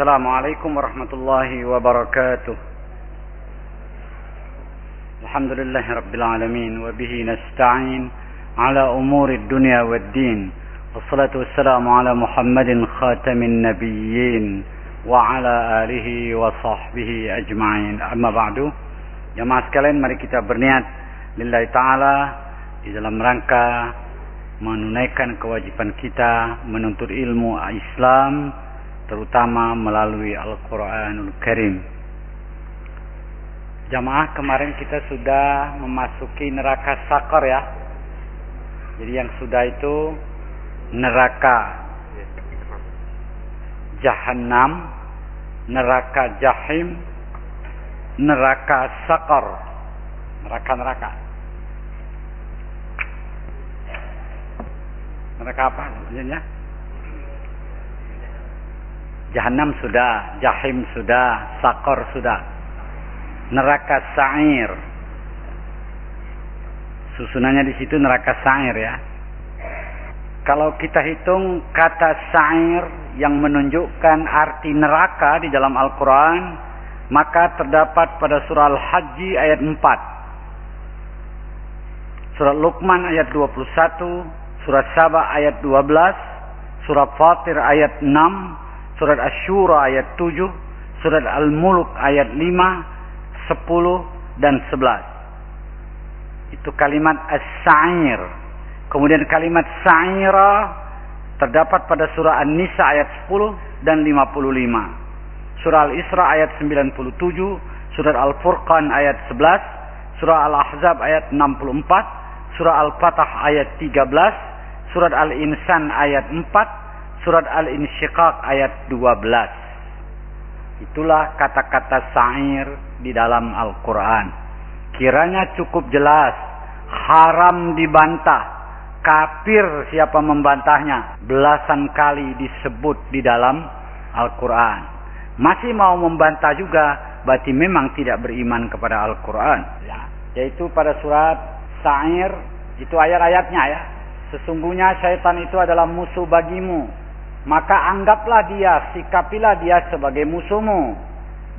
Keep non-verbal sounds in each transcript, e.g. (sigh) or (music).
السلام عليكم ورحمة الله وبركاته. الحمد لله رب العالمين وبه نستعين على أمور الدنيا والدين. والصلاة والسلام على محمد خاتم النبيين وعلى آله وصحبه أجمعين. أما بعد Jamaah sekalian mari kita berniat lillahi ta'ala di dalam rangka menunaikan kewajiban kita menuntut ilmu Islam terutama melalui Al-Quranul Karim. Jamaah kemarin kita sudah memasuki neraka sakar ya. Jadi yang sudah itu neraka Jahannam, neraka Jahim, neraka sakar, neraka-neraka. Neraka apa? Jahannam sudah, Jahim sudah, Sakor sudah. Neraka Sa'ir. Susunannya di situ neraka Sa'ir ya. Kalau kita hitung kata Sa'ir yang menunjukkan arti neraka di dalam Al-Quran, maka terdapat pada surah Al-Hajj ayat 4. Surah Luqman ayat 21, surah Saba ayat 12, surah Fatir ayat 6, surat Ash-Shura ayat 7, surat Al-Mulk ayat 5, 10 dan 11. Itu kalimat As-Sa'ir. Kemudian kalimat Sa'ira terdapat pada surah An-Nisa ayat 10 dan 55. Surah Al-Isra ayat 97, surah Al-Furqan ayat 11, surah Al-Ahzab ayat 64, surah Al-Fatah ayat 13, surat Al-Insan ayat 4, surat Al-Insyiqaq ayat 12. Itulah kata-kata sa'ir di dalam Al-Quran. Kiranya cukup jelas, haram dibantah, kafir siapa membantahnya. Belasan kali disebut di dalam Al-Quran. Masih mau membantah juga, berarti memang tidak beriman kepada Al-Quran. Ya. Yaitu pada surat Sa'ir, itu ayat-ayatnya ya. Sesungguhnya syaitan itu adalah musuh bagimu maka anggaplah dia, sikapilah dia sebagai musuhmu.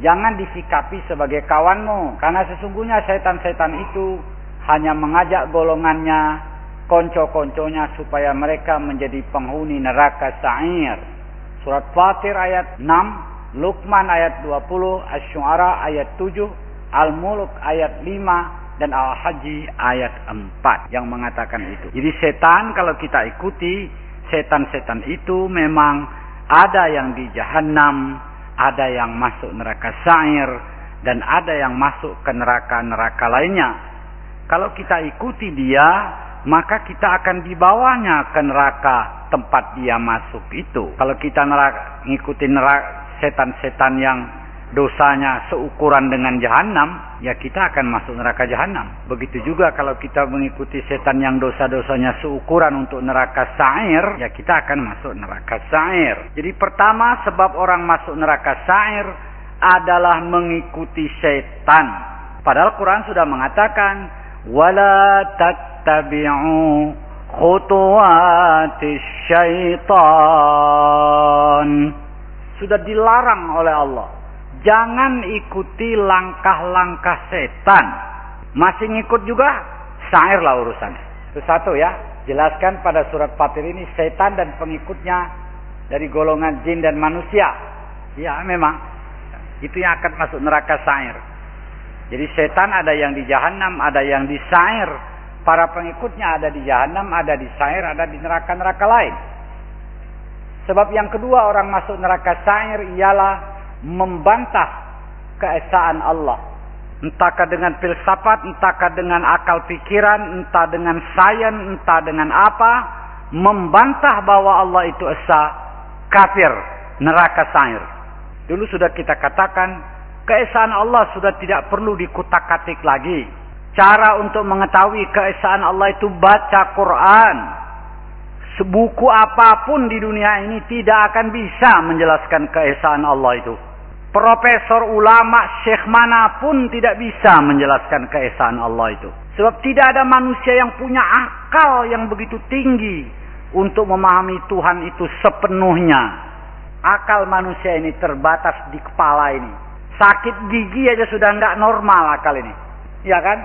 Jangan disikapi sebagai kawanmu. Karena sesungguhnya setan-setan itu hanya mengajak golongannya, konco-konconya supaya mereka menjadi penghuni neraka sa'ir. Surat Fatir ayat 6, Luqman ayat 20, Ash-Shu'ara ayat 7, Al-Mulk ayat 5, dan Al-Haji ayat 4 yang mengatakan itu. Jadi setan kalau kita ikuti setan-setan itu memang ada yang di jahanam, ada yang masuk neraka sa'ir, dan ada yang masuk ke neraka-neraka lainnya. Kalau kita ikuti dia, maka kita akan dibawanya ke neraka tempat dia masuk itu. Kalau kita neraka, ngikuti neraka setan-setan yang dosanya seukuran dengan jahanam, ya kita akan masuk neraka jahanam. Begitu juga kalau kita mengikuti setan yang dosa-dosanya seukuran untuk neraka sa'ir, ya kita akan masuk neraka sa'ir. Jadi pertama sebab orang masuk neraka sa'ir adalah mengikuti setan. Padahal Quran sudah mengatakan, wala tattabi'u khutuwatis syaitan. Sudah dilarang oleh Allah Jangan ikuti langkah-langkah setan. Masih ngikut juga, sairlah urusan. Itu satu ya. Jelaskan pada surat Fatir ini setan dan pengikutnya dari golongan jin dan manusia. Ya memang. Itu yang akan masuk neraka sair. Jadi setan ada yang di jahanam, ada yang di sair. Para pengikutnya ada di jahanam, ada di sair, ada di neraka-neraka lain. Sebab yang kedua orang masuk neraka sair ialah membantah keesaan Allah. Entahkah dengan filsafat, entahkah dengan akal pikiran, entah dengan sains, entah dengan apa. Membantah bahwa Allah itu esa, kafir, neraka sair. Dulu sudah kita katakan, keesaan Allah sudah tidak perlu dikutak-katik lagi. Cara untuk mengetahui keesaan Allah itu baca Quran. Sebuku apa pun di dunia ini tidak akan bisa menjelaskan keesaan Allah itu profesor ulama syekh mana pun tidak bisa menjelaskan keesaan Allah itu. Sebab tidak ada manusia yang punya akal yang begitu tinggi untuk memahami Tuhan itu sepenuhnya. Akal manusia ini terbatas di kepala ini. Sakit gigi aja sudah nggak normal akal ini. Ya kan?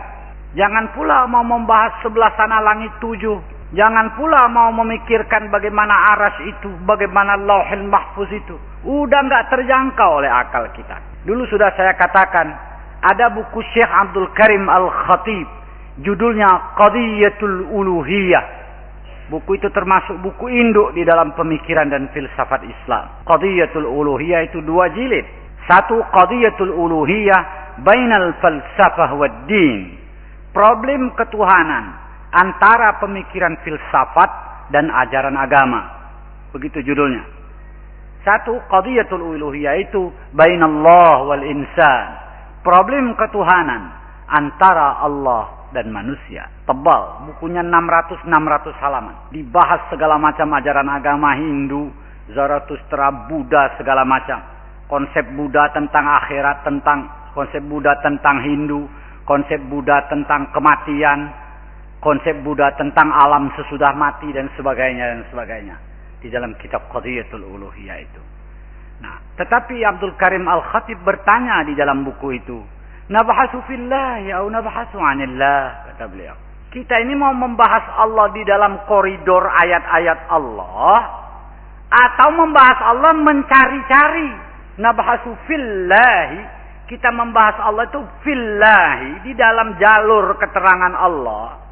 Jangan pula mau membahas sebelah sana langit tujuh. Jangan pula mau memikirkan bagaimana aras itu, bagaimana lauhil mahfuz itu. Udah nggak terjangkau oleh akal kita. Dulu sudah saya katakan, ada buku Syekh Abdul Karim Al-Khatib. Judulnya Qadiyatul Uluhiyah. Buku itu termasuk buku induk di dalam pemikiran dan filsafat Islam. Qadiyatul Uluhiyah itu dua jilid. Satu Qadiyatul Uluhiyah bainal falsafah wa din. Problem ketuhanan antara pemikiran filsafat dan ajaran agama. Begitu judulnya. Satu Qadiyatul Uluhiyah itu bainallah wal insan. Problem ketuhanan antara Allah dan manusia. Tebal, bukunya 600-600 halaman. Dibahas segala macam ajaran agama Hindu, Zarathustra, Buddha, segala macam. Konsep Buddha tentang akhirat, tentang konsep Buddha tentang Hindu, konsep Buddha tentang kematian, konsep Buddha tentang alam sesudah mati dan sebagainya dan sebagainya. Di dalam kitab Qadiyatul Uluhiyah itu. Nah, tetapi Abdul Karim Al-Khatib bertanya di dalam buku itu, Nabahasu fillah ya nabahasu anillah kata beliau. Kita ini mau membahas Allah di dalam koridor ayat-ayat Allah atau membahas Allah mencari-cari. Nabahasu fillahi kita membahas Allah itu fillahi di dalam jalur keterangan Allah.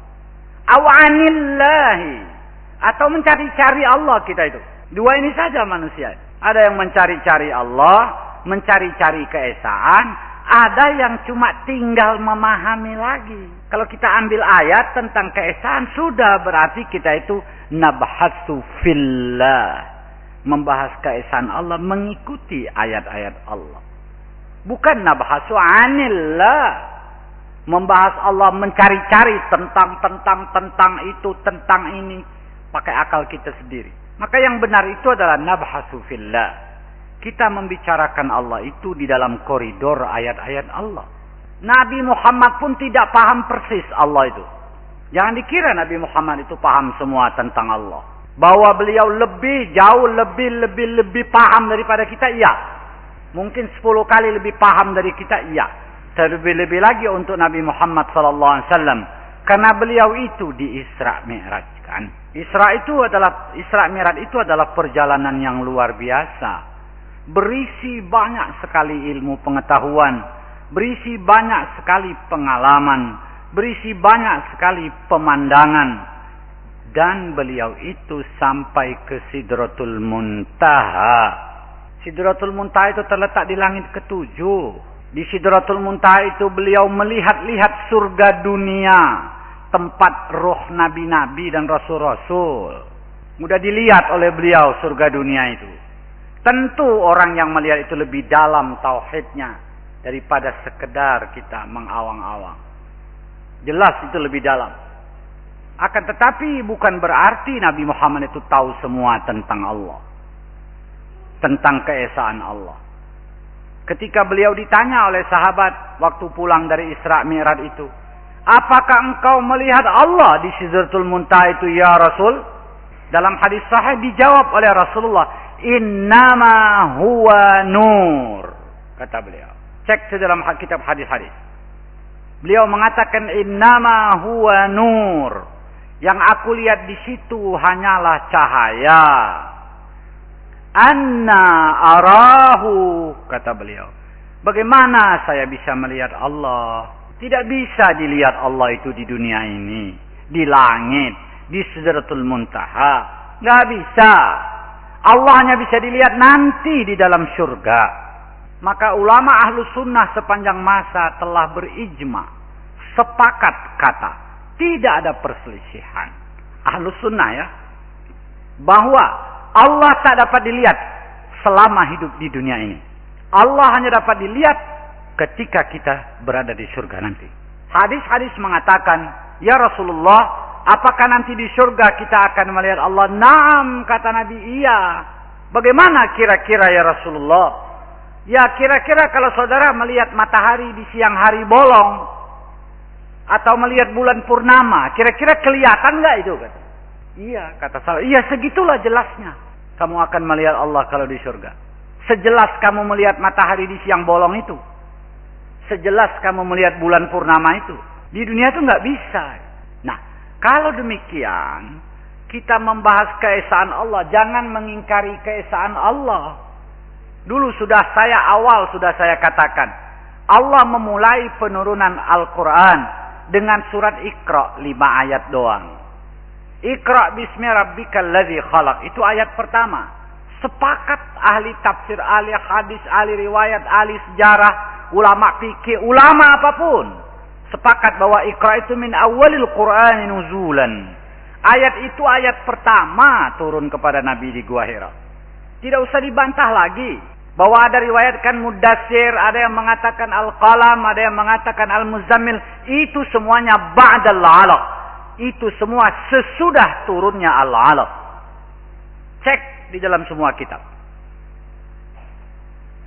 Awanillahi atau mencari-cari Allah kita itu. Dua ini saja manusia. Ada yang mencari-cari Allah, mencari-cari keesaan, ada yang cuma tinggal memahami lagi. Kalau kita ambil ayat tentang keesaan sudah berarti kita itu nabhasu fillah. Membahas keesaan Allah mengikuti ayat-ayat Allah. Bukan nabhasu anillah. Membahas Allah mencari-cari tentang tentang tentang itu tentang ini pakai akal kita sendiri. Maka yang benar itu adalah nabhasu fillah kita membicarakan Allah itu di dalam koridor ayat-ayat Allah. Nabi Muhammad pun tidak paham persis Allah itu. Jangan dikira Nabi Muhammad itu paham semua tentang Allah. Bahwa beliau lebih jauh lebih lebih lebih paham daripada kita, iya. Mungkin 10 kali lebih paham dari kita, iya. Terlebih-lebih lagi untuk Nabi Muhammad wasallam karena beliau itu di Isra Mi'raj kan. Isra itu adalah Isra Mi'raj itu adalah perjalanan yang luar biasa berisi banyak sekali ilmu pengetahuan, berisi banyak sekali pengalaman, berisi banyak sekali pemandangan. Dan beliau itu sampai ke Sidratul Muntaha. Sidratul Muntaha itu terletak di langit ketujuh. Di Sidratul Muntaha itu beliau melihat-lihat surga dunia. Tempat roh nabi-nabi dan rasul-rasul. Mudah dilihat oleh beliau surga dunia itu. Tentu orang yang melihat itu lebih dalam tauhidnya daripada sekedar kita mengawang-awang. Jelas itu lebih dalam. Akan tetapi bukan berarti Nabi Muhammad itu tahu semua tentang Allah. Tentang keesaan Allah. Ketika beliau ditanya oleh sahabat waktu pulang dari Isra Mi'raj itu. Apakah engkau melihat Allah di Sidratul Muntaha itu ya Rasul? Dalam hadis sahih dijawab oleh Rasulullah innama huwa nur kata beliau. Cek di dalam kitab hadis-hadis. Beliau mengatakan innama huwa nur. Yang aku lihat di situ hanyalah cahaya. Anna arahu kata beliau. Bagaimana saya bisa melihat Allah tidak bisa dilihat Allah itu di dunia ini di langit di sidratul muntaha nggak bisa Allah hanya bisa dilihat nanti di dalam surga. Maka ulama ahlu sunnah sepanjang masa telah berijma. Sepakat kata. Tidak ada perselisihan. Ahlu sunnah ya. Bahwa Allah tak dapat dilihat selama hidup di dunia ini. Allah hanya dapat dilihat ketika kita berada di surga nanti. Hadis-hadis mengatakan, Ya Rasulullah, Apakah nanti di surga kita akan melihat Allah? Naam, kata Nabi, iya. Bagaimana kira-kira ya Rasulullah? Ya kira-kira kalau saudara melihat matahari di siang hari bolong. Atau melihat bulan purnama. Kira-kira kelihatan nggak itu? Kata. Iya, kata saya. Iya, segitulah jelasnya. kamu akan melihat Allah kalau di surga. Sejelas kamu melihat matahari di siang bolong itu. Sejelas kamu melihat bulan purnama itu. Di dunia itu nggak bisa. Nah, kalau demikian, kita membahas keesaan Allah, jangan mengingkari keesaan Allah. Dulu sudah saya awal sudah saya katakan, Allah memulai penurunan Al-Quran dengan surat Iqra lima ayat doang. Iqra bismi rabbikal ladzi khalaq. Itu ayat pertama. Sepakat ahli tafsir, ahli hadis, ahli riwayat, ahli sejarah, ulama fikih, ulama apa pun. Sepakat bahwa Iqra itu min awalil Quran nuzulan. Ayat itu ayat pertama turun kepada Nabi di Gua Hira. Tidak usah dibantah lagi. Bahwa ada riwayatkan mudasir, ada yang mengatakan al-qalam, ada yang mengatakan al-muzammil. Itu semuanya ba'dal alaq. Itu semua sesudah turunnya al-alaq. Cek di dalam semua kitab.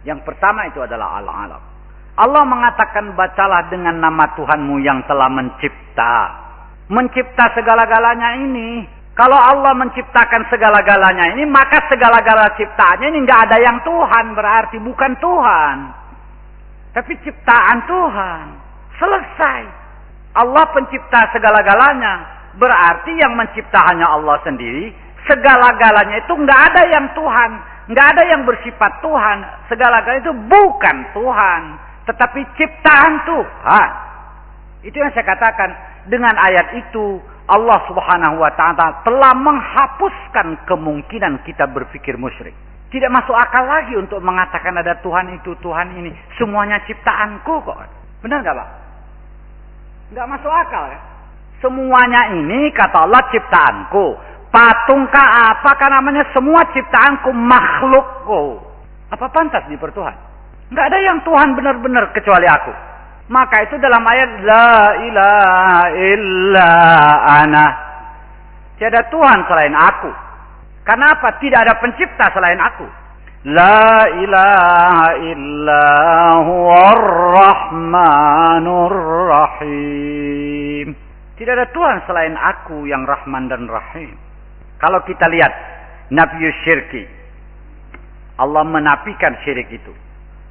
Yang pertama itu adalah al-alaq. Allah mengatakan bacalah dengan nama Tuhanmu yang telah mencipta. Mencipta segala-galanya ini kalau Allah menciptakan segala-galanya ini, maka segala-gala ciptaannya ini nggak ada yang Tuhan, berarti bukan Tuhan. Tapi ciptaan Tuhan. Selesai. Allah pencipta segala-galanya. Berarti yang mencipta hanya Allah sendiri. Segala-galanya itu nggak ada yang Tuhan. nggak ada yang bersifat Tuhan. Segala-galanya itu bukan Tuhan. Tetapi ciptaan Tuhan. Itu yang saya katakan. Dengan ayat itu Allah Subhanahu wa taala telah menghapuskan kemungkinan kita berpikir musyrik. Tidak masuk akal lagi untuk mengatakan ada Tuhan itu, Tuhan ini. Semuanya ciptaanku kok. Benar nggak Pak? Nggak masuk akal ya. Semuanya ini kata Allah ciptaanku. Patungkah apa kan namanya semua ciptaanku makhlukku. Apa pantas dipertuhan? Nggak ada yang Tuhan benar-benar kecuali aku. Maka itu dalam ayat La ilaha illa ana. Tiada Tuhan selain aku. Kenapa? Tidak ada pencipta selain aku. La ilaha illa huwar rahmanur rahim. Tidak ada Tuhan selain aku yang Rahman dan Rahim. Kalau kita lihat Nabi Syirki. Allah menafikan syirik itu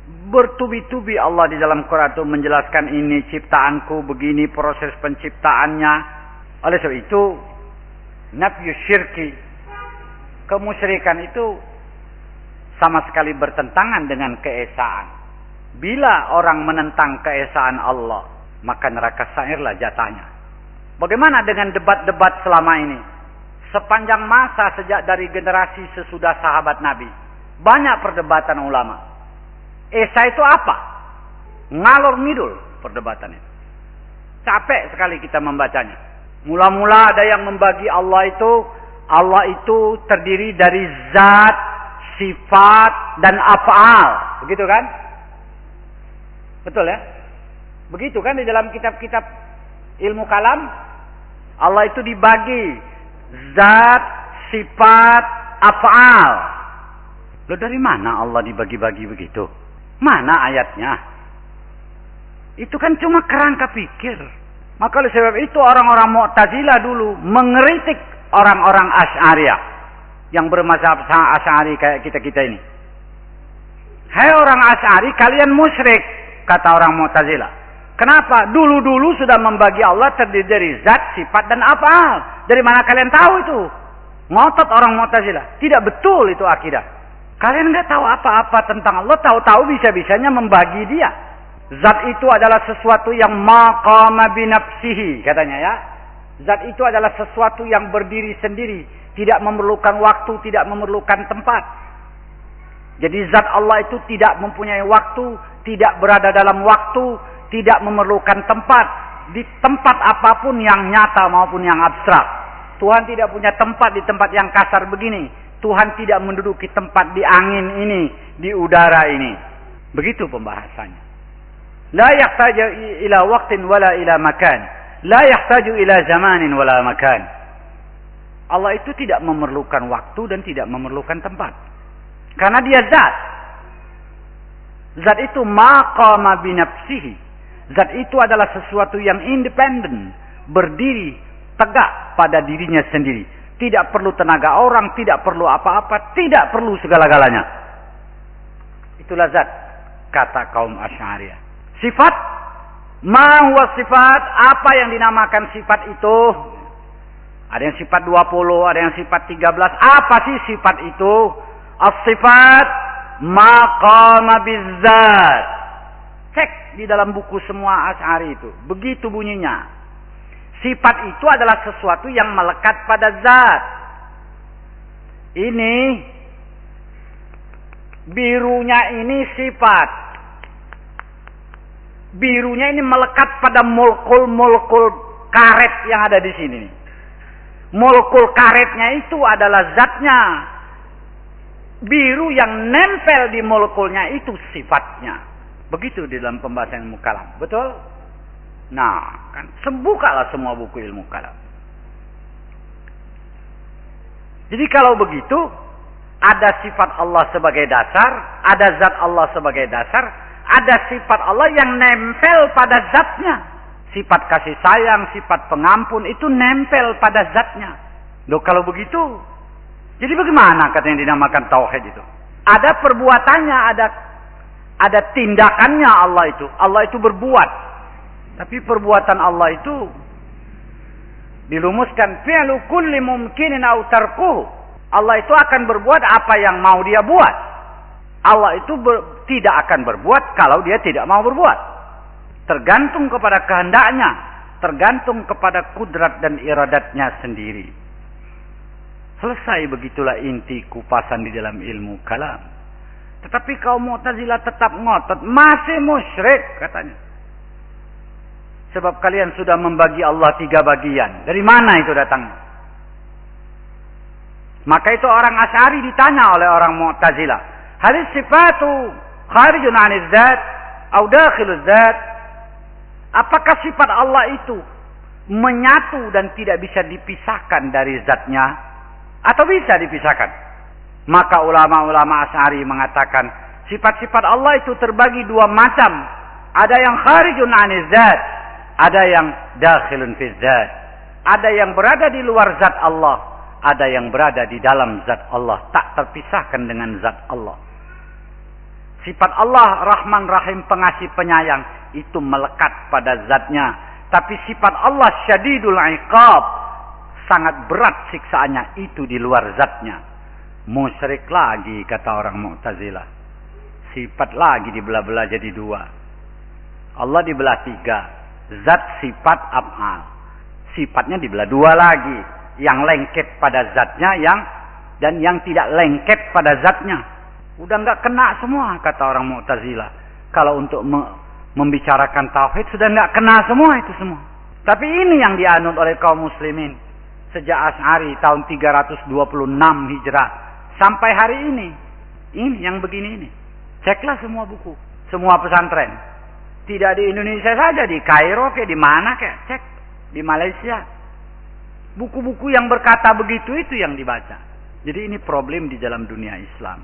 bertubi-tubi Allah di dalam Quran itu menjelaskan ini ciptaanku begini proses penciptaannya. Oleh sebab itu nafyu syirki kemusyrikan itu sama sekali bertentangan dengan keesaan. Bila orang menentang keesaan Allah, maka neraka sairlah jatahnya. Bagaimana dengan debat-debat selama ini? Sepanjang masa sejak dari generasi sesudah sahabat Nabi, banyak perdebatan ulama Esa itu apa? Ngalor ngidul perdebatan itu. Capek sekali kita membacanya. Mula-mula ada yang membagi Allah itu Allah itu terdiri dari zat, sifat dan afal, begitu kan? Betul ya? Begitu kan di dalam kitab-kitab ilmu kalam Allah itu dibagi zat, sifat, afal. Lo dari mana Allah dibagi-bagi begitu? Mana ayatnya? Itu kan cuma kerangka pikir. Maka oleh sebab itu orang-orang Mu'tazilah dulu mengeritik orang-orang Asy'ariyah yang bermazhab Asy'ari kayak kita-kita ini. Hai orang Asy'ari, kalian musyrik, kata orang Mu'tazilah. Kenapa? Dulu-dulu sudah membagi Allah terdiri dari zat, sifat, dan apa? Dari mana kalian tahu itu? Ngotot orang Mu'tazilah. Tidak betul itu akidah. Kalian nggak tahu apa-apa tentang Allah, tahu-tahu bisa-bisanya membagi dia. Zat itu adalah sesuatu yang maqama binafsihi, katanya ya. Zat itu adalah sesuatu yang berdiri sendiri, tidak memerlukan waktu, tidak memerlukan tempat. Jadi zat Allah itu tidak mempunyai waktu, tidak berada dalam waktu, tidak memerlukan tempat. Di tempat apa pun yang nyata maupun yang abstrak. Tuhan tidak punya tempat di tempat yang kasar begini Tuhan tidak menduduki tempat di angin ini, di udara ini. Begitu pembahasannya. La yahtaju ila waqtin wala ila makan. La yahtaju ila zamanin wala makan. Allah itu tidak memerlukan waktu dan tidak memerlukan tempat. Karena dia zat. Zat itu maqama binafsihi. Zat itu adalah sesuatu yang independen, berdiri tegak pada dirinya sendiri Tidak perlu tenaga orang, tidak perlu apa-apa, tidak perlu segala-galanya. Itulah zat kata kaum Asy'ariyah. Sifat ma huwa sifat, apa yang dinamakan sifat itu? Ada yang sifat 20, ada yang sifat 13. Apa sih sifat itu? As-sifat maqama bizzat. Cek di dalam buku semua Asy'ari itu. Begitu bunyinya. Sifat itu adalah sesuatu yang melekat pada zat. Ini birunya ini sifat. Birunya ini melekat pada molekul-molekul karet yang ada di sini. Molekul karetnya itu adalah zatnya. Biru yang nempel di molekulnya itu sifatnya. Begitu di dalam pembahasan ilmu kalam. Betul? Nah, kan sembukalah semua buku ilmu kalam. Jadi kalau begitu, ada sifat Allah sebagai dasar, ada zat Allah sebagai dasar, ada sifat Allah yang nempel pada zatnya. Sifat kasih sayang, sifat pengampun itu nempel pada zatnya. Loh kalau begitu, jadi bagaimana kata yang dinamakan tauhid itu? Ada perbuatannya, ada ada tindakannya Allah itu. Allah itu berbuat. Tapi perbuatan Allah itu dilumuskan fi'lu kulli mumkinin au. Allah itu akan berbuat apa yang mau dia buat. Allah itu ber, tidak akan berbuat kalau dia tidak mau berbuat. Tergantung kepada kehendaknya, tergantung kepada kudrat dan iradatnya sendiri. Selesai begitulah inti kupasan di dalam ilmu kalam. Tetapi kaum Mu'tazilah tetap ngotot, masih musyrik katanya. Sebab kalian sudah membagi Allah tiga bagian. Dari mana itu datangnya? Maka itu orang Asy'ari ditanya oleh orang Mu'tazilah, "Hal sifatu kharijun 'anil zat atau dakhiluz zat?" Apakah sifat Allah itu menyatu dan tidak bisa dipisahkan dari zatnya atau bisa dipisahkan? Maka ulama-ulama Asy'ari mengatakan sifat-sifat Allah itu terbagi dua macam. Ada yang kharijun 'anil zat, ada yang dakhilun fi zat. Ada yang berada di luar zat Allah, ada yang berada di dalam zat Allah, tak terpisahkan dengan zat Allah. Sifat Allah Rahman Rahim pengasih penyayang itu melekat pada zatnya. Tapi sifat Allah syadidul iqab sangat berat siksaannya itu di luar zatnya. Musyrik lagi kata orang Mu'tazilah. Sifat lagi dibelah-belah jadi dua. Allah dibelah tiga zat sifat af'al. Sifatnya dibelah dua lagi. Yang lengket pada zatnya yang dan yang tidak lengket pada zatnya. Udah nggak kena semua kata orang Mu'tazilah. Kalau untuk me membicarakan tauhid sudah nggak kena semua itu semua. Tapi ini yang dianut oleh kaum muslimin sejak Asy'ari tahun 326 Hijrah sampai hari ini. Ini yang begini ini. Ceklah semua buku, semua pesantren. Tidak di Indonesia saja, di Kairo kayak di mana kayak cek di Malaysia. Buku-buku yang berkata begitu itu yang dibaca. Jadi ini problem di dalam dunia Islam.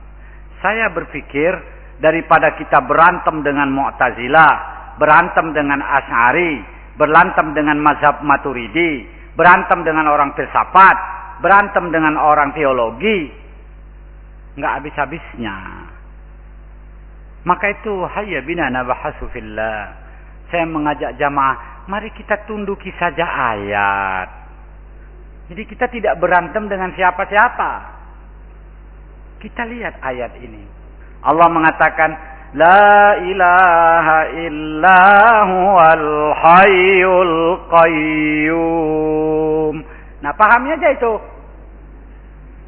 Saya berpikir daripada kita berantem dengan Mu'tazilah, berantem dengan Asy'ari, berantem dengan mazhab Maturidi, berantem dengan orang filsafat, berantem dengan orang teologi, nggak habis-habisnya. Maka itu hayya bina nabahasu fillah. Saya mengajak jamaah, mari kita tunduki saja ayat. Jadi kita tidak berantem dengan siapa-siapa. Kita lihat ayat ini. Allah mengatakan, La ilaha illa huwal hayyul qayyum. Nah, pahami aja itu.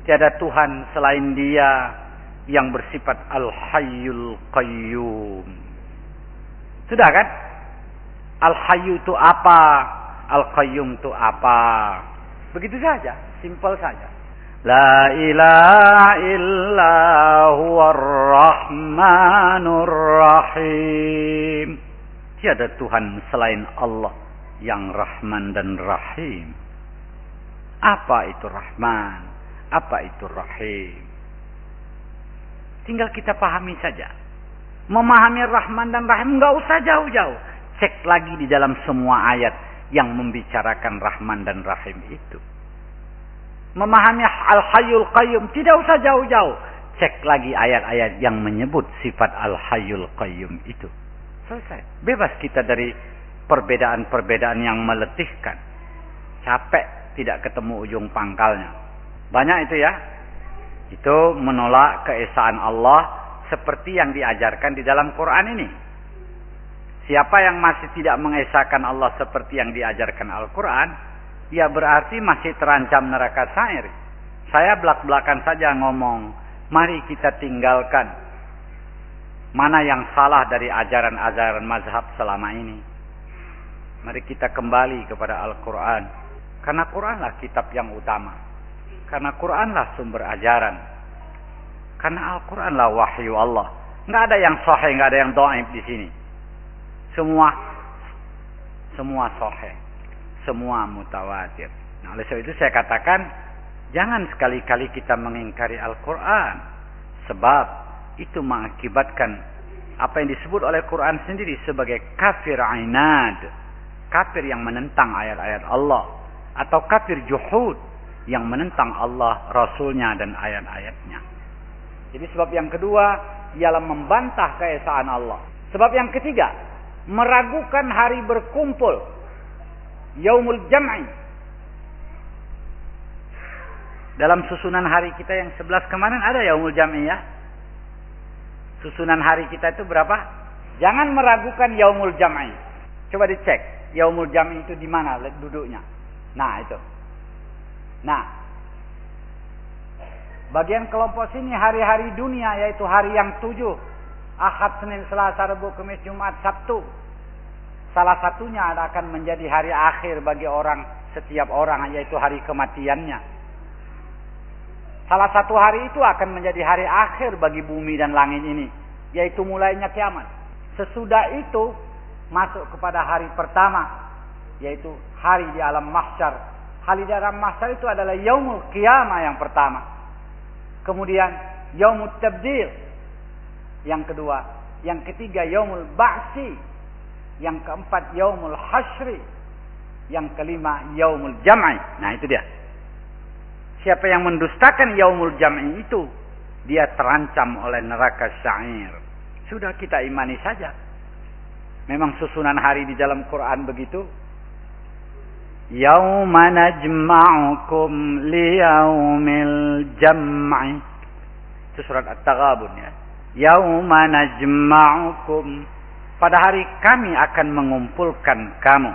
Tiada Tuhan selain Dia yang bersifat Al-Hayyul Qayyum. Sudah kan? Al-Hayyu itu apa? Al-Qayyum itu apa? Begitu saja, simpel saja. La ilaha illa huwar rahmanur rahim. Tiada Tuhan selain Allah yang Rahman dan Rahim. Apa itu Rahman? Apa itu Rahim? Tinggal kita pahami saja. Memahami Rahman dan Rahim nggak usah jauh-jauh. Cek lagi di dalam semua ayat yang membicarakan Rahman dan Rahim itu. memahami Al-Hayyul Qayyum, tidak usah jauh-jauh. Cek lagi ayat-ayat yang menyebut sifat Al-Hayyul Qayyum itu. Selesai. Bebas kita dari perbedaan-perbedaan yang meletihkan. Capek tidak ketemu ujung pangkalnya. Banyak itu ya. Itu menolak keesaan Allah seperti yang diajarkan di dalam Quran ini. Siapa yang masih tidak mengesahkan Allah seperti yang diajarkan Al-Quran, ya berarti masih terancam neraka sair. Saya belak-belakan saja ngomong, mari kita tinggalkan mana yang salah dari ajaran-ajaran mazhab selama ini. Mari kita kembali kepada Al-Quran. Karena Quranlah kitab yang utama. Karena Quranlah sumber ajaran. Karena Al-Quranlah wahyu Allah. Nggak ada yang sahih, nggak ada yang doaib di sini. Semua, semua sahih semua mutawatir. Nah, oleh sebab itu saya katakan jangan sekali-kali kita mengingkari Al-Qur'an sebab itu mengakibatkan apa yang disebut oleh Quran sendiri sebagai kafir ainad, kafir yang menentang ayat-ayat Allah atau kafir juhud yang menentang Allah, Rasulnya dan ayat-ayatnya. Jadi sebab yang kedua ialah membantah keesaan Allah. Sebab yang ketiga, meragukan hari berkumpul yaumul jam'i. Dalam susunan hari kita yang 11 kemarin ada yaumul jam'i ya. Susunan hari kita itu berapa? Jangan meragukan yaumul jam'i. Coba dicek yaumul jam'i itu di mana duduknya. Nah, itu. Nah, bagian kelompok sini hari-hari dunia yaitu hari yang tujuh. Ahad, Senin, Selasa, Rabu, Kamis, Jumat, Sabtu. Salah satunya akan menjadi hari akhir bagi orang setiap orang yaitu hari kematiannya. Salah satu hari itu akan menjadi hari akhir bagi bumi dan langit ini, yaitu mulainya kiamat. Sesudah itu masuk kepada hari pertama, yaitu hari di alam mahsyar. Hari di alam mahsyar itu adalah yaumul kiamah yang pertama. Kemudian yaumul tabdil yang kedua, yang ketiga yaumul ba'si yang keempat yaumul hasri. Yang kelima yaumul jam'i. Nah itu dia. Siapa yang mendustakan yaumul jam'i itu. Dia terancam oleh neraka syair. Sudah kita imani saja. Memang susunan hari di dalam Quran begitu. Yauma najma'ukum liyaumil jam'i. Itu surat At-Taghabun ya. Yauma najma'ukum pada hari kami akan mengumpulkan kamu.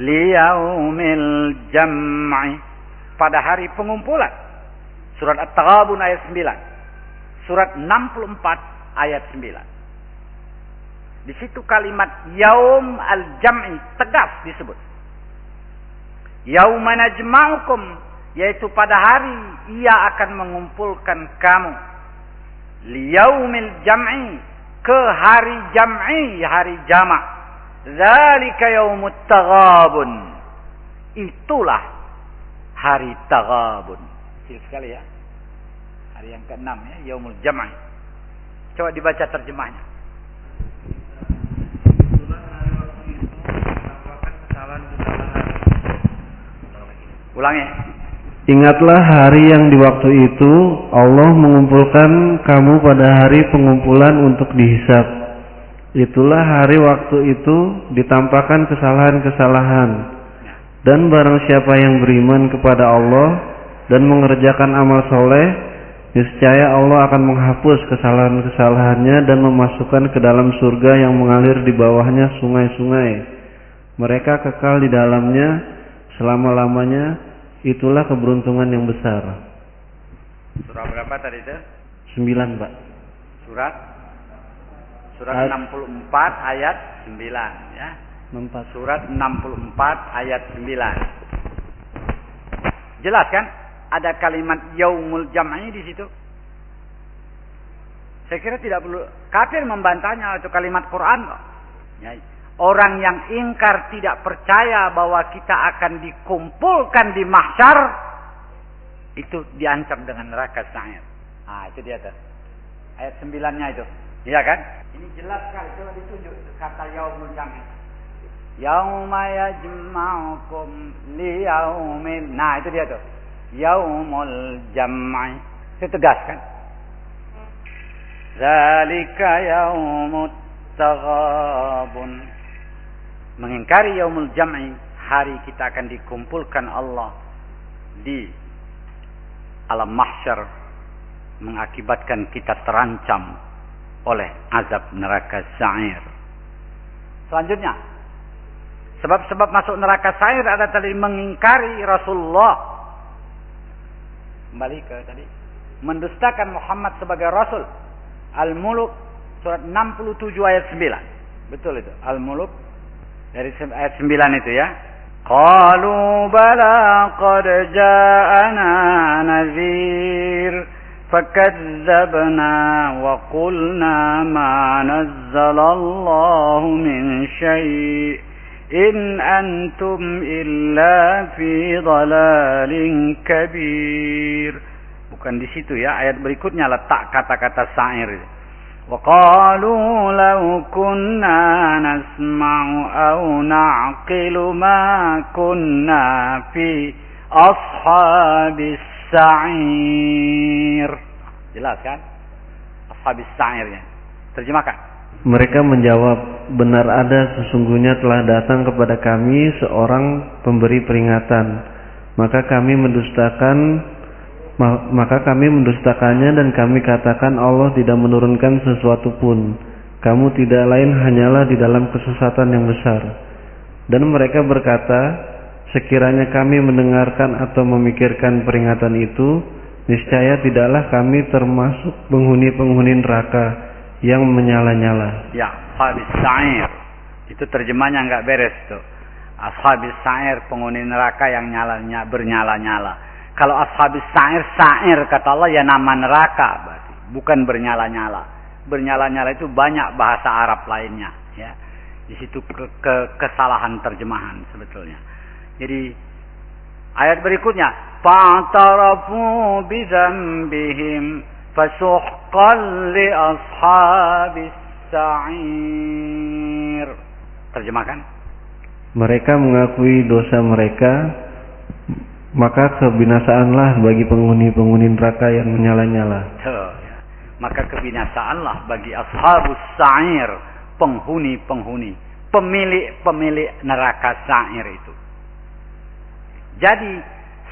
Liyaumil jam'i. Pada hari pengumpulan. Surat At-Taghabun ayat 9. Surat 64 ayat 9. Di situ kalimat yaum al-jam'i tegas disebut. Yauma najma'ukum yaitu pada hari ia akan mengumpulkan kamu. Liyaumil jam'i ke hari jam'i, hari jamak. Zalika yaumut taghabun. Itulah hari taghabun. Kecil sekali ya. Hari yang keenam ya, yaumul jam'i. Coba dibaca terjemahnya. Ulangi. Ingatlah hari yang di waktu itu Allah mengumpulkan kamu pada hari pengumpulan untuk dihisap. Itulah hari waktu itu ditampakkan kesalahan-kesalahan. Dan barang siapa yang beriman kepada Allah dan mengerjakan amal soleh, niscaya Allah akan menghapus kesalahan-kesalahannya dan memasukkan ke dalam surga yang mengalir di bawahnya sungai-sungai. Mereka kekal di dalamnya selama-lamanya Itulah keberuntungan yang besar. Surah berapa tadi itu? Sembilan, Pak. Surat Surat ayat 64 ayat 9 ya. 64. Surat 64 ayat 9. Jelas kan? Ada kalimat yaumul jam'i di situ. Saya kira tidak perlu kafir membantahnya itu kalimat Quran kok. Ya, Orang yang ingkar tidak percaya bahwa kita akan dikumpulkan di mahsyar itu diancam dengan neraka sa'ir. Ah, itu dia tuh. Ayat sembilannya itu. Iya kan? Ini jelas sekali. Coba ditunjuk kata yaumul jam'i. Yauma yajma'ukum liyaumin. Nah, itu dia tuh. yaumul jam'i. Saya tegaskan. Zalika yaumut taghabun. Mengingkari yaumul jam'i, hari kita akan dikumpulkan Allah di alam mahsyar mengakibatkan kita terancam oleh azab neraka sa'ir. Selanjutnya, sebab-sebab masuk neraka sa'ir ada tadi mengingkari Rasulullah. Kembali ke tadi. Mendustakan Muhammad sebagai Rasul. Al-Muluk surat 67 ayat 9. Betul itu. Al-Muluk dari ayat 9 itu ya. Qalu bala qad ja'ana nazir فكذبنا وقلنا ما نزل الله من شيء إن أنتم إلا في ضلال كبير bukan di situ ya ayat berikutnya letak kata-kata syair وقالوا لو كنا نسمع أو نعقل ما كنا في أصحاب السعير jelas kan أصحاب السعيرnya terjemahkan mereka menjawab benar ada sesungguhnya telah datang kepada kami seorang pemberi peringatan maka kami mendustakan maka kami mendustakannya dan kami katakan Allah tidak menurunkan sesuatu pun. Kamu tidak lain hanyalah di dalam kesesatan yang besar. Dan mereka berkata, sekiranya kami mendengarkan atau memikirkan peringatan itu, niscaya tidaklah kami termasuk penghuni-penghuni neraka yang menyala-nyala. Ya, habis sa'ir. Itu terjemahnya nggak beres tuh. Ashabis sa'ir penghuni neraka yang nyalanya bernyala-nyala. Kalau ashabis sa'ir, sa'ir kata Allah ya nama neraka berarti. Bukan bernyala-nyala. Bernyala-nyala itu banyak bahasa Arab lainnya. Ya. Di situ ke, ke, kesalahan terjemahan sebetulnya. Jadi ayat berikutnya. Fa'tarafu bizambihim fasuhqan li ashabis sa'ir. Terjemahkan. Mereka mengakui dosa mereka maka kebinasaanlah bagi penghuni-penghuni neraka yang menyala-nyala. Ya. Maka kebinasaanlah bagi ashabus sa'ir, penghuni-penghuni, pemilik-pemilik neraka sa'ir itu. Jadi,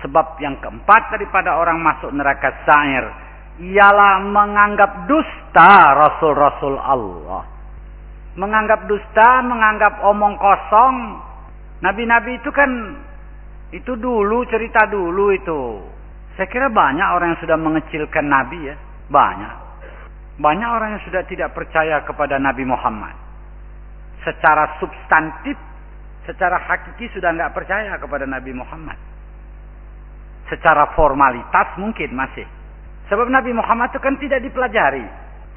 sebab yang keempat daripada orang masuk neraka sa'ir ialah menganggap dusta rasul-rasul Allah. Menganggap dusta, menganggap omong kosong. Nabi-nabi itu kan itu dulu cerita dulu itu. Saya kira banyak orang yang sudah mengecilkan Nabi ya. Banyak. Banyak orang yang sudah tidak percaya kepada Nabi Muhammad. Secara substantif, secara hakiki sudah nggak percaya kepada Nabi Muhammad. Secara formalitas mungkin masih. Sebab Nabi Muhammad itu kan tidak dipelajari.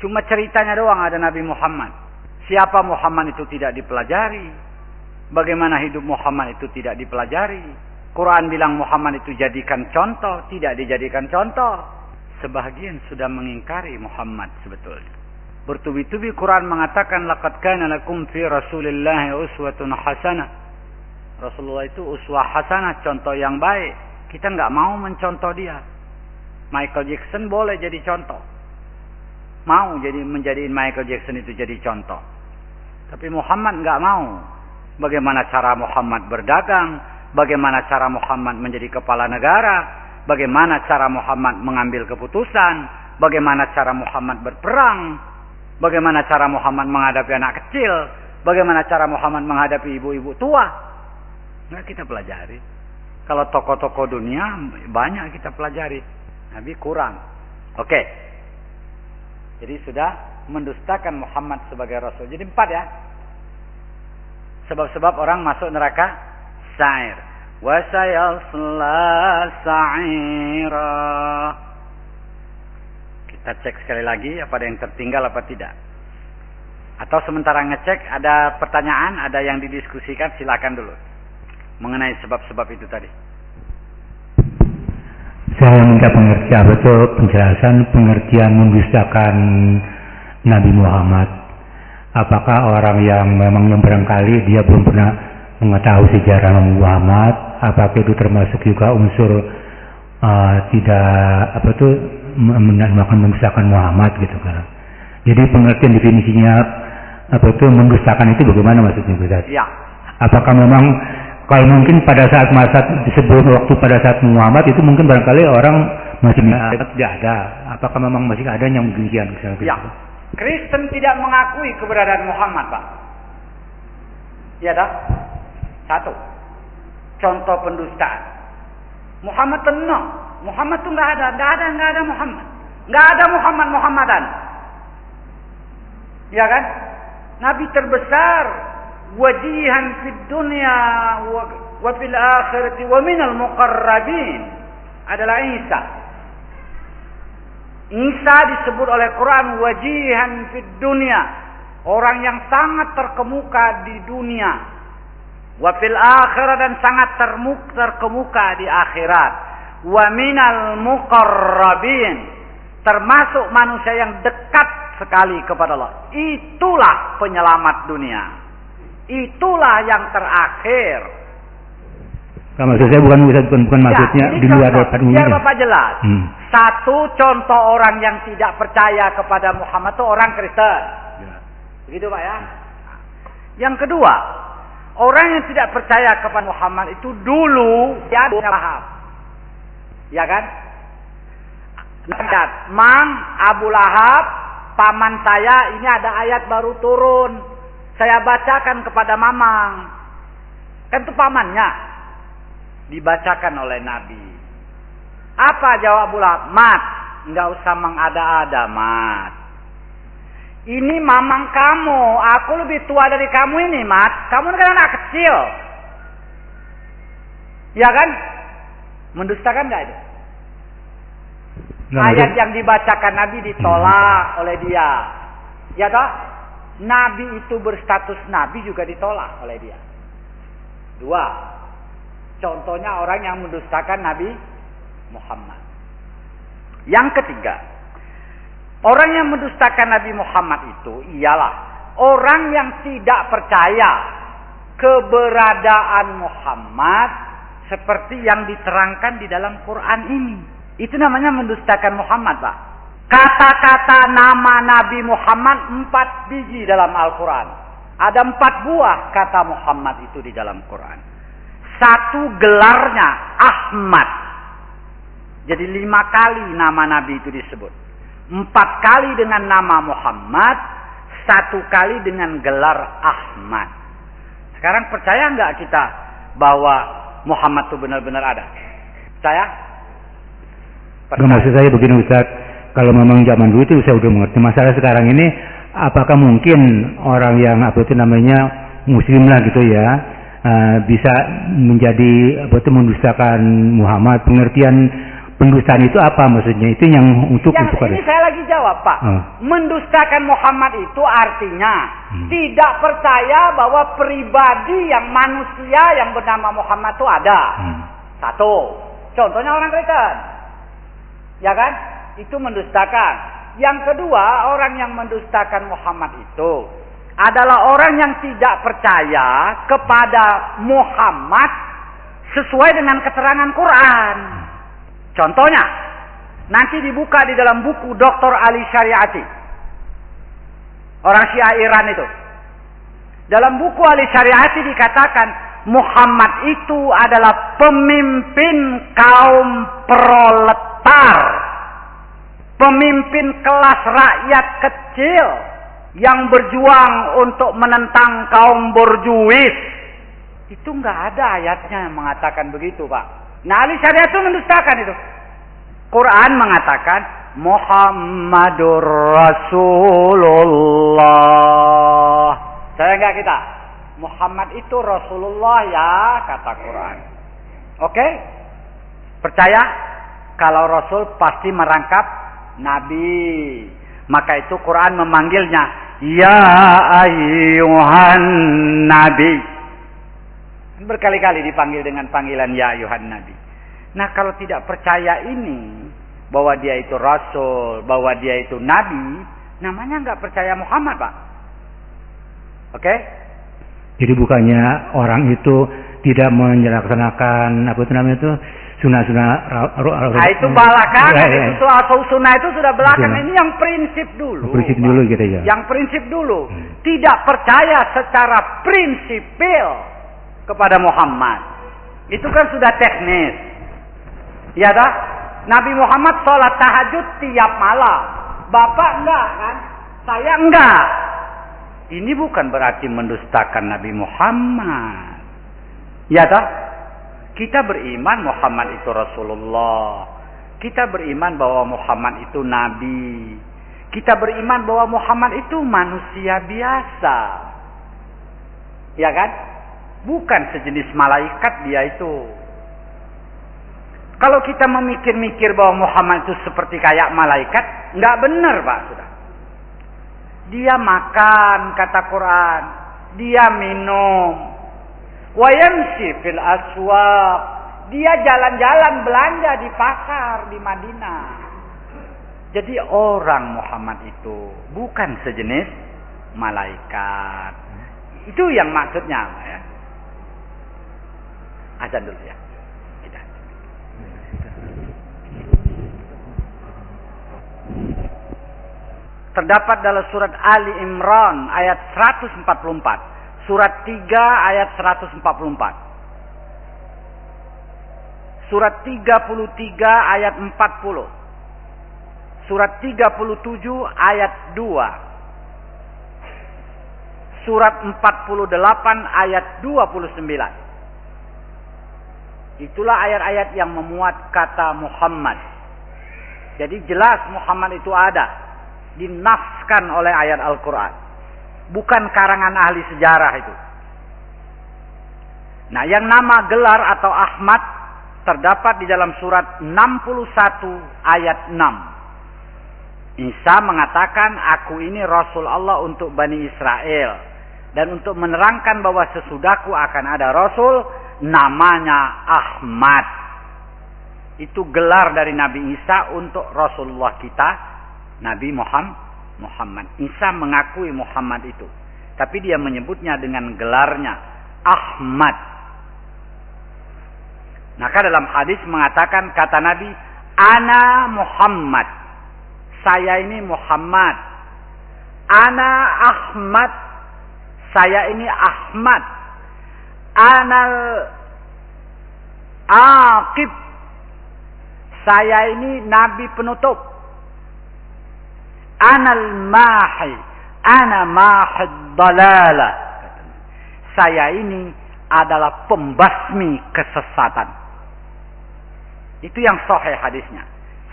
Cuma ceritanya doang ada Nabi Muhammad. Siapa Muhammad itu tidak dipelajari. Bagaimana hidup Muhammad itu tidak dipelajari Quran bilang Muhammad itu jadikan contoh, tidak dijadikan contoh. Sebahagian sudah mengingkari Muhammad sebetulnya. Bertubi-tubi Quran mengatakan laqad kana lakum fi Rasulillah uswatun hasanah. Rasulullah itu uswah hasanah, contoh yang baik. Kita nggak mau mencontoh dia. Michael Jackson boleh jadi contoh. Mau jadi menjadi Michael Jackson itu jadi contoh. Tapi Muhammad nggak mau. Bagaimana cara Muhammad berdagang, bagaimana cara Muhammad menjadi kepala negara, bagaimana cara Muhammad mengambil keputusan, bagaimana cara Muhammad berperang, bagaimana cara Muhammad menghadapi anak kecil, bagaimana cara Muhammad menghadapi ibu-ibu tua. Nggak kita pelajari. Kalau tokoh-tokoh dunia banyak kita pelajari. Nabi kurang. Oke. Jadi sudah mendustakan Muhammad sebagai Rasul. Jadi empat ya. Sebab-sebab orang masuk neraka sa'ir wa sayasla sa'ira. Kita cek sekali lagi apa ada yang tertinggal apa tidak. Atau sementara ngecek ada pertanyaan ada yang didiskusikan silakan dulu. Mengenai sebab-sebab itu tadi. Saya minta pengertian betul penjelasan pengertian mendustakan Nabi Muhammad. Apakah orang yang memang yang barangkali dia belum pernah mengetahui sejarah Muhammad apakah itu termasuk juga unsur uh, tidak apa itu melakukan mendustakan Muhammad gitu kan. Jadi pengertian definisinya apa itu mendustakan itu bagaimana maksudnya Ustaz? Ya. Apakah memang kalau mungkin pada saat masa disebut waktu pada saat Muhammad itu mungkin barangkali orang masih tidak ada. Apakah memang masih ada yang demikian? Ya. Kristen tidak mengakui keberadaan Muhammad, Pak. Ya dah. Satu. Contoh pendustaan. Muhammad tenang. Muhammad tuh nggak ada, nggak ada, nggak ada Muhammad. Nggak ada Muhammad Muhammadan. Ya kan? Nabi terbesar wajihan fid dunya wa, wa fil akhirati wa minal muqarrabin adalah Isa. Isa disebut oleh Quran wajihan fid dunya, orang yang sangat terkemuka di dunia. Wa fil akhirat dan sangat termuk, terkemuka di akhirat. Wa minal muqarrabin, termasuk manusia yang dekat sekali kepada Allah. Itulah penyelamat dunia. Itulah yang terakhir. Nah, maksud saya bukan bukan bukan, bukan ya, maksudnya di luar daripada Biar Bapak jelas. Hmm. Satu contoh orang yang tidak percaya kepada Muhammad itu orang Kristen. Ya. Begitu Pak ya. Yang kedua, orang yang tidak percaya kepada Muhammad itu dulu ya paham. Ya kan? Lihat, Mang Abu Lahab paman saya ini ada ayat baru turun. Saya bacakan kepada mamang. Kan itu pamannya. Dibacakan oleh Nabi. Apa jawab pula? Mat. Nggak usah mengada-ada, Mat. Ini mamang kamu. Aku lebih tua dari kamu ini, Mat. Kamu kan anak kecil. Ya kan? Mendustakan nggak itu? Nah, Ayat yang dibacakan Nabi ditolak hmm. oleh dia. Ya toh? Nabi itu berstatus Nabi juga ditolak oleh dia. Dua. Contohnya orang yang mendustakan Nabi Muhammad. Yang ketiga. Orang yang mendustakan Nabi Muhammad itu ialah orang yang tidak percaya keberadaan Muhammad seperti yang diterangkan di dalam Quran ini. Itu namanya mendustakan Muhammad, Pak. Kata-kata nama Nabi Muhammad empat biji dalam Al-Quran. Ada empat buah kata Muhammad itu di dalam Quran. Satu gelarnya Ahmad. Jadi lima kali nama Nabi itu disebut. Empat kali dengan nama Muhammad. Satu kali dengan gelar Ahmad. Sekarang percaya nggak kita bahwa Muhammad itu benar-benar ada? Percaya? Gak maksud saya begini Ustaz, kalau memang zaman dulu itu saya udah mengerti. Masalah sekarang ini, apakah mungkin orang yang apa itu namanya muslim lah gitu ya, uh, bisa menjadi apa itu mendustakan Muhammad? Pengertian pendustaan itu apa maksudnya? Itu yang untuk yang untuk ini ada. saya lagi jawab Pak. Uh. Mendustakan Muhammad itu artinya hmm. tidak percaya bahwa pribadi yang manusia yang bernama Muhammad itu ada. Hmm. Satu. Contohnya orang Kristen. Ya kan? Itu mendustakan. Yang kedua, orang yang mendustakan Muhammad itu adalah orang yang tidak percaya kepada Muhammad sesuai dengan keterangan Quran. Contohnya, nanti dibuka di dalam buku Dr. Ali Syariati. Orang Syiah Iran itu. Dalam buku Ali Syariati dikatakan Muhammad itu adalah pemimpin kaum proletar. Pemimpin kelas rakyat kecil yang berjuang untuk menentang kaum borjuis. Itu nggak ada ayatnya yang mengatakan begitu, Pak. Ali Syariah itu mendustakan itu. Quran mengatakan Muhammadur Rasulullah. Saya nggak kita. Muhammad itu Rasulullah ya, kata Quran. Oke? Okay? Percaya? Kalau Rasul pasti merangkap Nabi. Maka itu Quran memanggilnya. Ya ayuhan Nabi. Berkali-kali dipanggil dengan panggilan Ya ayuhan Nabi. Nah kalau tidak percaya ini. Bahwa dia itu Rasul. Bahwa dia itu Nabi. Namanya nggak percaya Muhammad Pak. Oke? Okay? Jadi bukannya orang itu tidak melaksanakan apa itu namanya itu sunnah-sunnah nah itu belakangan ya, ya. itu soal sunnah itu sudah belakang ini yang prinsip dulu prinsip dulu gitu ya yang prinsip dulu hmm. tidak percaya secara prinsipil kepada Muhammad itu kan sudah teknis ya dah Nabi Muhammad sholat tahajud tiap malam bapak enggak kan saya enggak ini bukan berarti mendustakan Nabi Muhammad ya dah kita beriman Muhammad itu Rasulullah. Kita beriman bahwa Muhammad itu nabi. Kita beriman bahwa Muhammad itu manusia biasa. Ya kan? Bukan sejenis malaikat dia itu. Kalau kita memikir-mikir bahwa Muhammad itu seperti kayak malaikat, nggak benar Pak sudah. Dia makan kata Quran, dia minum, Wayamsi fil aswaq. Dia jalan-jalan belanja di pasar di Madinah. Jadi orang Muhammad itu bukan sejenis malaikat. Itu yang maksudnya ya. Azan dulu ya. Terdapat dalam surat Ali Imran ayat 144 Surat 3 ayat 144. Surat 33 ayat 40. Surat 37 ayat 2. Surat 48 ayat 29. Itulah ayat-ayat yang memuat kata Muhammad. Jadi jelas Muhammad itu ada. Dinafskan oleh ayat Al-Quran bukan karangan ahli sejarah itu. Nah, yang nama gelar atau Ahmad terdapat di dalam surat 61 ayat 6. Isa mengatakan, "Aku ini rasul Allah untuk Bani Israel dan untuk menerangkan bahwa sesudahku akan ada rasul namanya Ahmad." Itu gelar dari Nabi Isa untuk Rasulullah kita, Nabi Muhammad Muhammad. Isa mengakui Muhammad itu. Tapi dia menyebutnya dengan gelarnya Ahmad. Maka dalam hadis mengatakan kata Nabi, Ana Muhammad. Saya ini Muhammad. Ana Ahmad. Saya ini Ahmad. Anal Aqib. Saya ini Nabi penutup. Anal mahi. Ana mahid dalala. Saya ini adalah pembasmi kesesatan. Itu yang sahih hadisnya.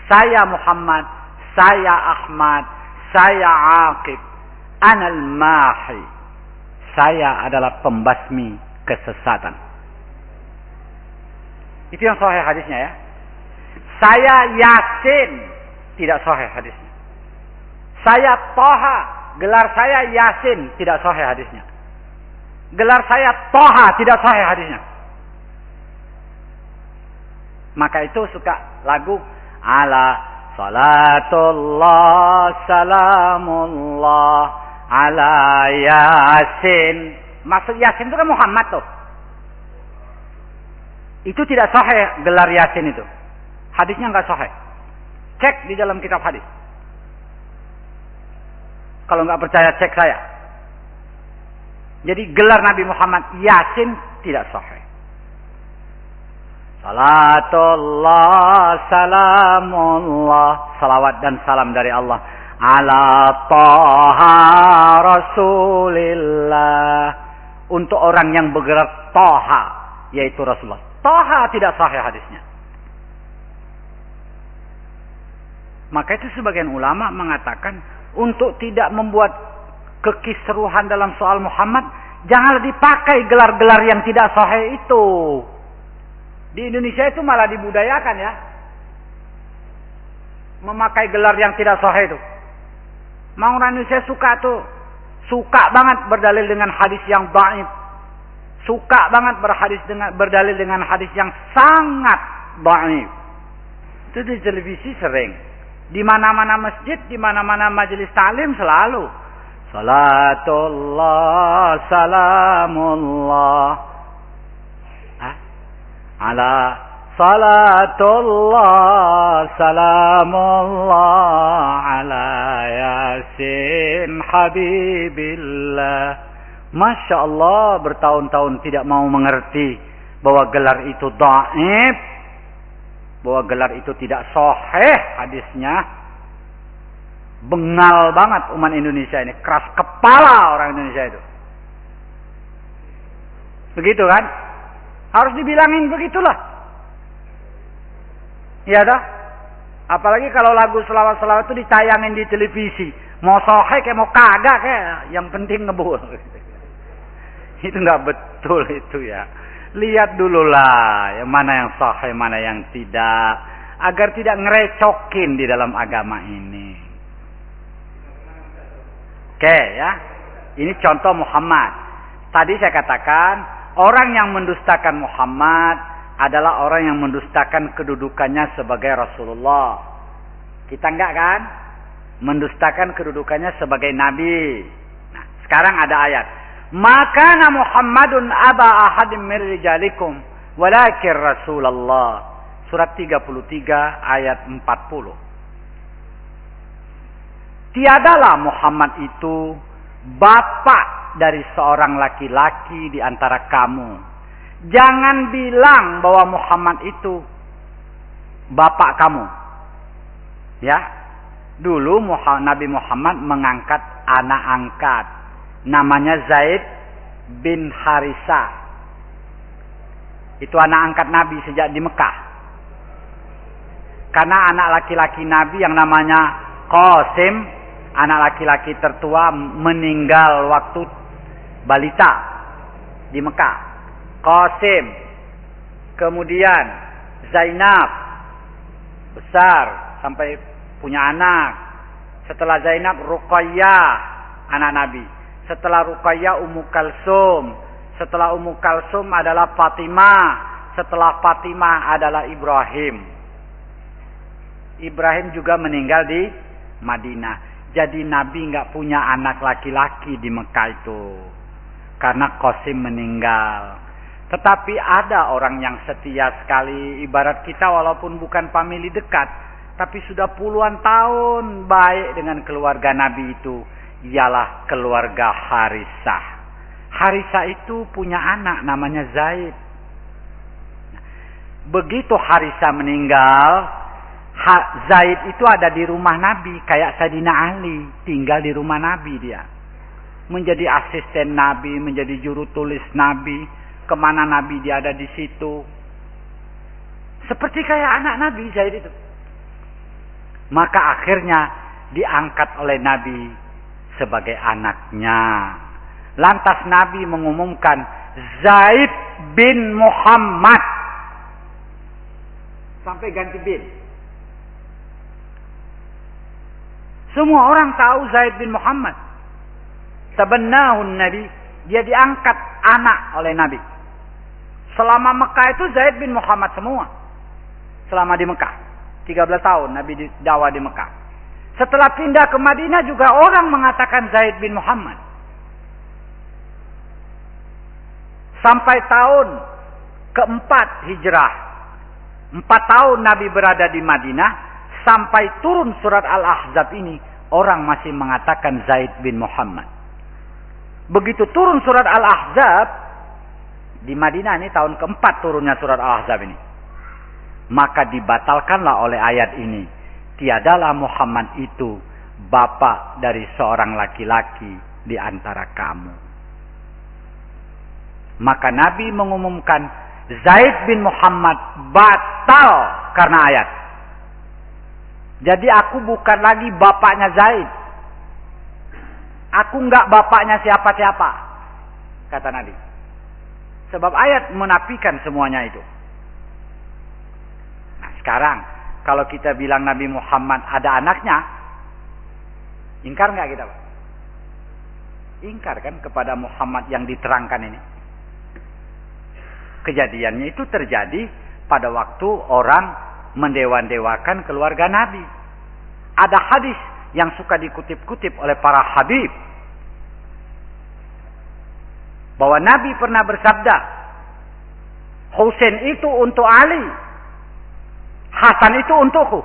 Saya Muhammad, saya Ahmad, saya Aqib. Anal mahi. Saya adalah pembasmi kesesatan. Itu yang sahih hadisnya ya. Saya Yasin. Tidak sahih hadisnya. Saya Toha, gelar saya Yasin, tidak sahih hadisnya. Gelar saya Toha, tidak sahih hadisnya. Maka itu suka lagu ala salatullah salamullah ala Yasin. Maksud Yasin itu kan Muhammad tuh. Itu tidak sahih gelar Yasin itu. Hadisnya nggak sahih. Cek di dalam kitab hadis. Kalau nggak percaya cek saya. Jadi gelar Nabi Muhammad Yasin tidak sahih. Salatullah salamullah salawat dan salam dari Allah ala taha rasulillah untuk orang yang bergerak taha yaitu Rasulullah. Taha tidak sahih hadisnya. Maka itu sebagian ulama mengatakan untuk tidak membuat kekisruhan dalam soal Muhammad, jangan dipakai gelar-gelar yang tidak sahih itu. Di Indonesia itu malah dibudayakan ya. Memakai gelar yang tidak sahih itu. Mau orang Indonesia suka tuh. Suka banget berdalil dengan hadis yang baik. Suka banget berhadis dengan berdalil dengan hadis yang sangat baik. Itu di televisi sering. Di mana-mana masjid, di mana-mana majelis talim selalu. Salatullah, salamullah. Hah? Ala Salatullah salamullah ala yasin habibillah. Masya Allah bertahun-tahun tidak mau mengerti bahwa gelar itu daib. Bahwa gelar itu tidak soheh hadisnya. Bengal banget umat Indonesia ini. Keras kepala orang Indonesia itu. Begitu kan? Harus dibilangin begitulah. Iya dah. Apalagi kalau lagu selawat-selawat itu ditayangin di televisi. Mau sohe kayak mau kagak kayak. Yang penting ngebul. (laughs) itu nggak betul itu ya. Lihat dulu lah. Yang mana yang sohe, mana yang tidak. Agar tidak ngerecokin di dalam agama ini. Oke ya. Ini contoh Muhammad. Tadi saya katakan. Orang yang mendustakan Muhammad adalah orang yang mendustakan kedudukannya sebagai Rasulullah. Kita enggak kan? Mendustakan kedudukannya sebagai Nabi. Nah, sekarang ada ayat. Maka Muhammadun aba ahadim min rijalikum walakin Rasulullah. Surat 33 ayat 40. Tiadalah Muhammad itu bapak dari seorang laki-laki di antara kamu Jangan bilang bahwa Muhammad itu bapak kamu. Ya. Dulu Nabi Muhammad mengangkat anak angkat. Namanya Zaid bin Harisa. Itu anak angkat Nabi sejak di Mekah. Karena anak laki-laki Nabi yang namanya Qasim, anak laki-laki tertua meninggal waktu balita di Mekah. Qasim. Kemudian Zainab besar sampai punya anak. Setelah Zainab Ruqayyah anak Nabi. Setelah Ruqayyah Ummu Kalsum. Setelah Ummu Kalsum adalah Fatimah. Setelah Fatimah adalah Ibrahim. Ibrahim juga meninggal di Madinah. Jadi Nabi nggak punya anak laki-laki di Mekah itu. Karena Qasim meninggal. Tetapi ada orang yang setia sekali ibarat kita walaupun bukan famili dekat. Tapi sudah puluhan tahun baik dengan keluarga Nabi itu. Ialah keluarga Harisah. Harisah itu punya anak namanya Zaid. Begitu Harisah meninggal. Zaid itu ada di rumah Nabi. Kayak Sadina Ali. Tinggal di rumah Nabi dia. Menjadi asisten Nabi. Menjadi juru tulis Nabi ke mana Nabi dia ada di situ. Seperti kayak anak Nabi Zaid itu. Maka akhirnya diangkat oleh Nabi sebagai anaknya. Lantas Nabi mengumumkan Zaid bin Muhammad. Sampai ganti bin. Semua orang tahu Zaid bin Muhammad. Tabannahun Nabi. Dia diangkat anak oleh Nabi. Selama Mekah itu Zaid bin Muhammad semua. Selama di Mekah. 13 tahun Nabi dakwah di Mekah. Setelah pindah ke Madinah juga orang mengatakan Zaid bin Muhammad. Sampai tahun keempat hijrah. Empat tahun Nabi berada di Madinah. Sampai turun surat Al-Ahzab ini. Orang masih mengatakan Zaid bin Muhammad. Begitu turun surat Al-Ahzab. Di Madinah ini tahun keempat turunnya surat Al-Ahzab ini. Maka dibatalkanlah oleh ayat ini. Tiadalah Muhammad itu bapak dari seorang laki-laki di antara kamu. Maka Nabi mengumumkan Zaid bin Muhammad batal karena ayat. Jadi aku bukan lagi bapaknya Zaid. Aku enggak bapaknya siapa-siapa. Kata Nabi. Sebab ayat menafikan semuanya itu. Nah sekarang kalau kita bilang Nabi Muhammad ada anaknya, ingkar nggak kita? Ingkar kan kepada Muhammad yang diterangkan ini. Kejadiannya itu terjadi pada waktu orang mendewan-dewakan keluarga Nabi. Ada hadis yang suka dikutip-kutip oleh para habib bahwa Nabi pernah bersabda, Husain itu untuk Ali, Hasan itu untukku.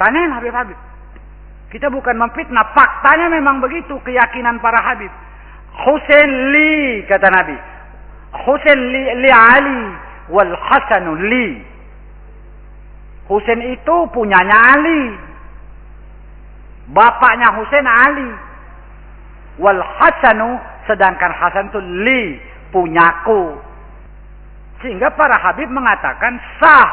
Tanyain Habib-Habib. Kita bukan memfitnah, faktanya memang begitu keyakinan para Habib. Husain li kata Nabi. Husain li, li Ali wal Hasanu li. Husain itu punyanya Ali. Bapaknya Husain Ali. Wal Hasanu sedangkan Hasan itu li punyaku. Sehingga para Habib mengatakan sah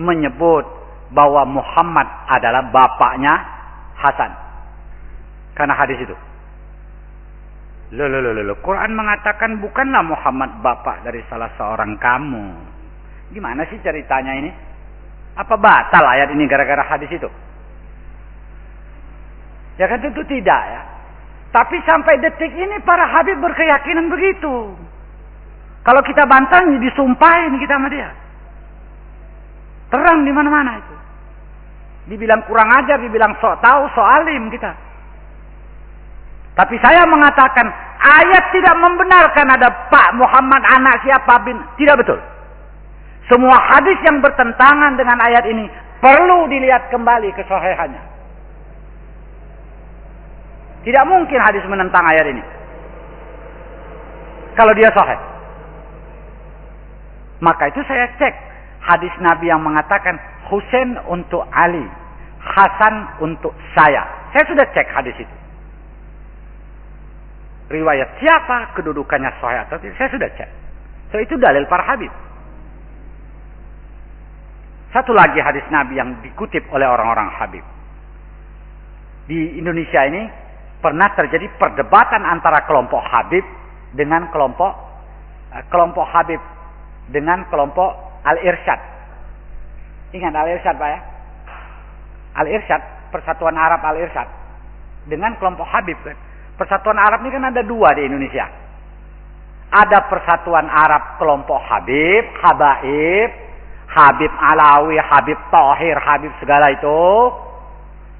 menyebut bahwa Muhammad adalah bapaknya Hasan. Karena hadis itu. Loh, loh. Quran mengatakan bukanlah Muhammad bapak dari salah seorang kamu. Gimana sih ceritanya ini? Apa batal ayat ini gara-gara hadis itu? Ya kan tentu tidak ya. Tapi sampai detik ini para habib berkeyakinan begitu. Kalau kita bantah disumpahin kita sama dia. Terang di mana-mana itu. Dibilang kurang ajar, dibilang sok tahu, sok alim kita. Tapi saya mengatakan ayat tidak membenarkan ada Pak Muhammad anak siapa bin tidak betul. Semua hadis yang bertentangan dengan ayat ini perlu dilihat kembali kesohihannya. Tidak mungkin hadis menentang ayat ini. Kalau dia sahih. Maka itu saya cek hadis Nabi yang mengatakan Husain untuk Ali, Hasan untuk saya. Saya sudah cek hadis itu. Riwayat siapa kedudukannya sahih atau tidak saya sudah cek. So itu dalil para habib. Satu lagi hadis Nabi yang dikutip oleh orang-orang habib. Di Indonesia ini pernah terjadi perdebatan antara kelompok habib dengan kelompok eh, kelompok habib dengan kelompok al-irsyad. Ingat al-irsyad Pak ya? Al-irsyad, Persatuan Arab al-irsyad dengan kelompok habib. Persatuan Arab ini kan ada dua di Indonesia. Ada Persatuan Arab kelompok Habib, Habaib, Habib Alawi, Habib Tohir, Habib segala itu.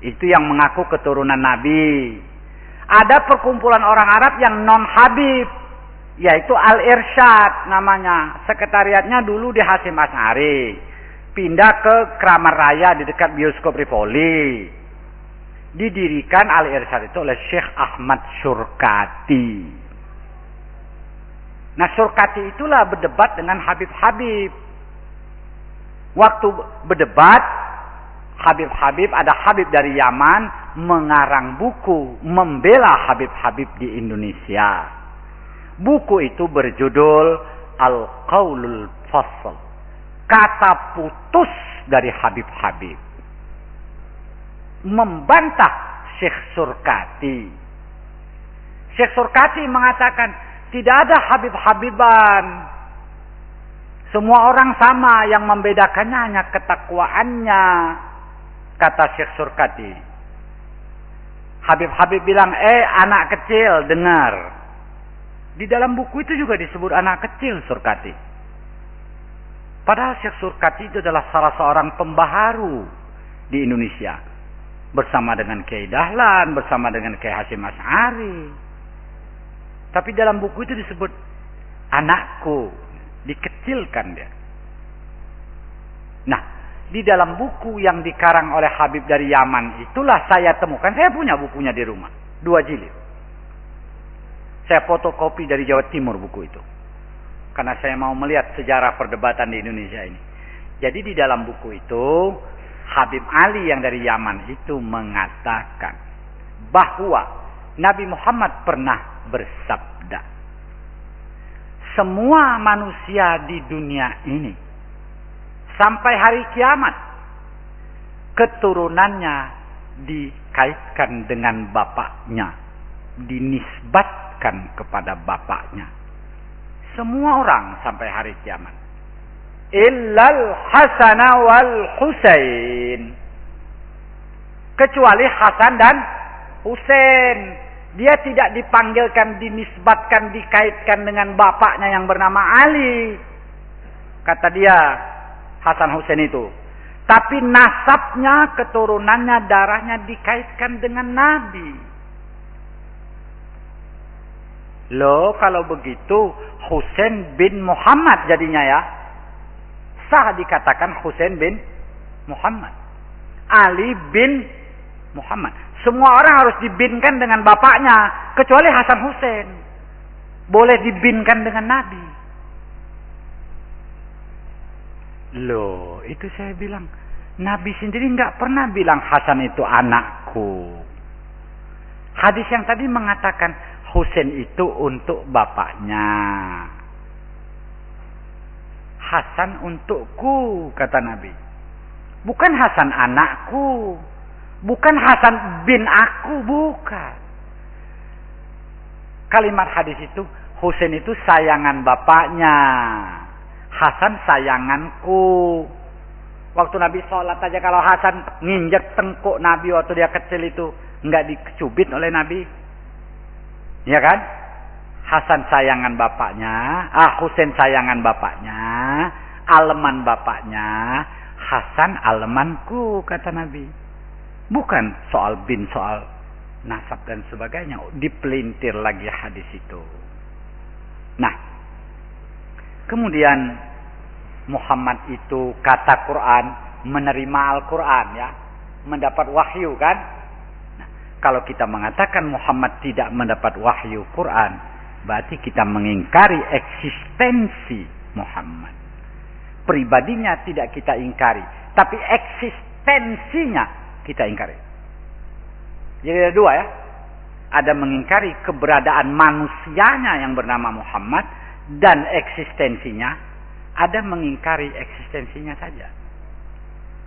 Itu yang mengaku keturunan Nabi. Ada perkumpulan orang Arab yang non Habib, yaitu Al Irsyad namanya. Sekretariatnya dulu di Hasim As'ari. Pindah ke Kramar Raya di dekat bioskop Rivoli didirikan Al Irsyad itu oleh Syekh Ahmad Surkati. Nah Surkati itulah berdebat dengan Habib-Habib. Waktu berdebat, Habib-Habib, ada Habib dari Yaman, mengarang buku, membela Habib-Habib di Indonesia. Buku itu berjudul Al-Qaulul Fasl. Kata putus dari Habib-Habib membantah Syekh Surkati. Syekh Surkati mengatakan tidak ada Habib-Habiban. Semua orang sama yang membedakannya hanya ketakwaannya. Kata Syekh Surkati. Habib-Habib bilang, eh anak kecil dengar. Di dalam buku itu juga disebut anak kecil Surkati. Padahal Syekh Surkati itu adalah salah seorang pembaharu di Indonesia bersama dengan Kiai Dahlan, bersama dengan Kiai Hasim As'ari. Tapi dalam buku itu disebut anakku, dikecilkan dia. Nah, di dalam buku yang dikarang oleh Habib dari Yaman itulah saya temukan. Saya punya bukunya di rumah, dua jilid. Saya fotokopi dari Jawa Timur buku itu. Karena saya mau melihat sejarah perdebatan di Indonesia ini. Jadi di dalam buku itu Habib Ali yang dari Yaman itu mengatakan bahwa Nabi Muhammad pernah bersabda, semua manusia di dunia ini sampai hari kiamat keturunannya dikaitkan dengan bapaknya, dinisbatkan kepada bapaknya. Semua orang sampai hari kiamat illal Hasan wal Husain. Kecuali Hasan dan Husain. Dia tidak dipanggilkan, dinisbatkan, dikaitkan dengan bapaknya yang bernama Ali. Kata dia, Hasan Husain itu. Tapi nasabnya, keturunannya, darahnya dikaitkan dengan Nabi. Loh, kalau begitu Husain bin Muhammad jadinya ya sah dikatakan Husain bin Muhammad. Ali bin Muhammad. Semua orang harus dibinkan dengan bapaknya, kecuali Hasan Husain. Boleh dibinkan dengan Nabi. Loh, itu saya bilang, Nabi sendiri nggak pernah bilang Hasan itu anakku. Hadis yang tadi mengatakan Husain itu untuk bapaknya. Hasan untukku, kata Nabi. Bukan Hasan anakku. Bukan Hasan bin aku, bukan. Kalimat hadis itu, Husain itu sayangan bapaknya. Hasan sayanganku. Waktu Nabi sholat aja kalau Hasan nginjek tengkuk Nabi waktu dia kecil itu nggak dicubit oleh Nabi, ya kan? Hasan sayangan bapaknya, ah Husain sayangan bapaknya, aleman bapaknya, Hasan alemanku kata Nabi. Bukan soal bin soal nasab dan sebagainya, dipelintir lagi hadis itu. Nah, kemudian Muhammad itu kata Quran menerima Al-Quran ya. Mendapat wahyu kan? Nah, kalau kita mengatakan Muhammad tidak mendapat wahyu Quran berarti kita mengingkari eksistensi Muhammad. Pribadinya tidak kita ingkari tapi eksistensinya kita ingkari. Jadi ada dua ya. Ada mengingkari keberadaan manusianya yang bernama Muhammad dan eksistensinya ada mengingkari eksistensinya saja.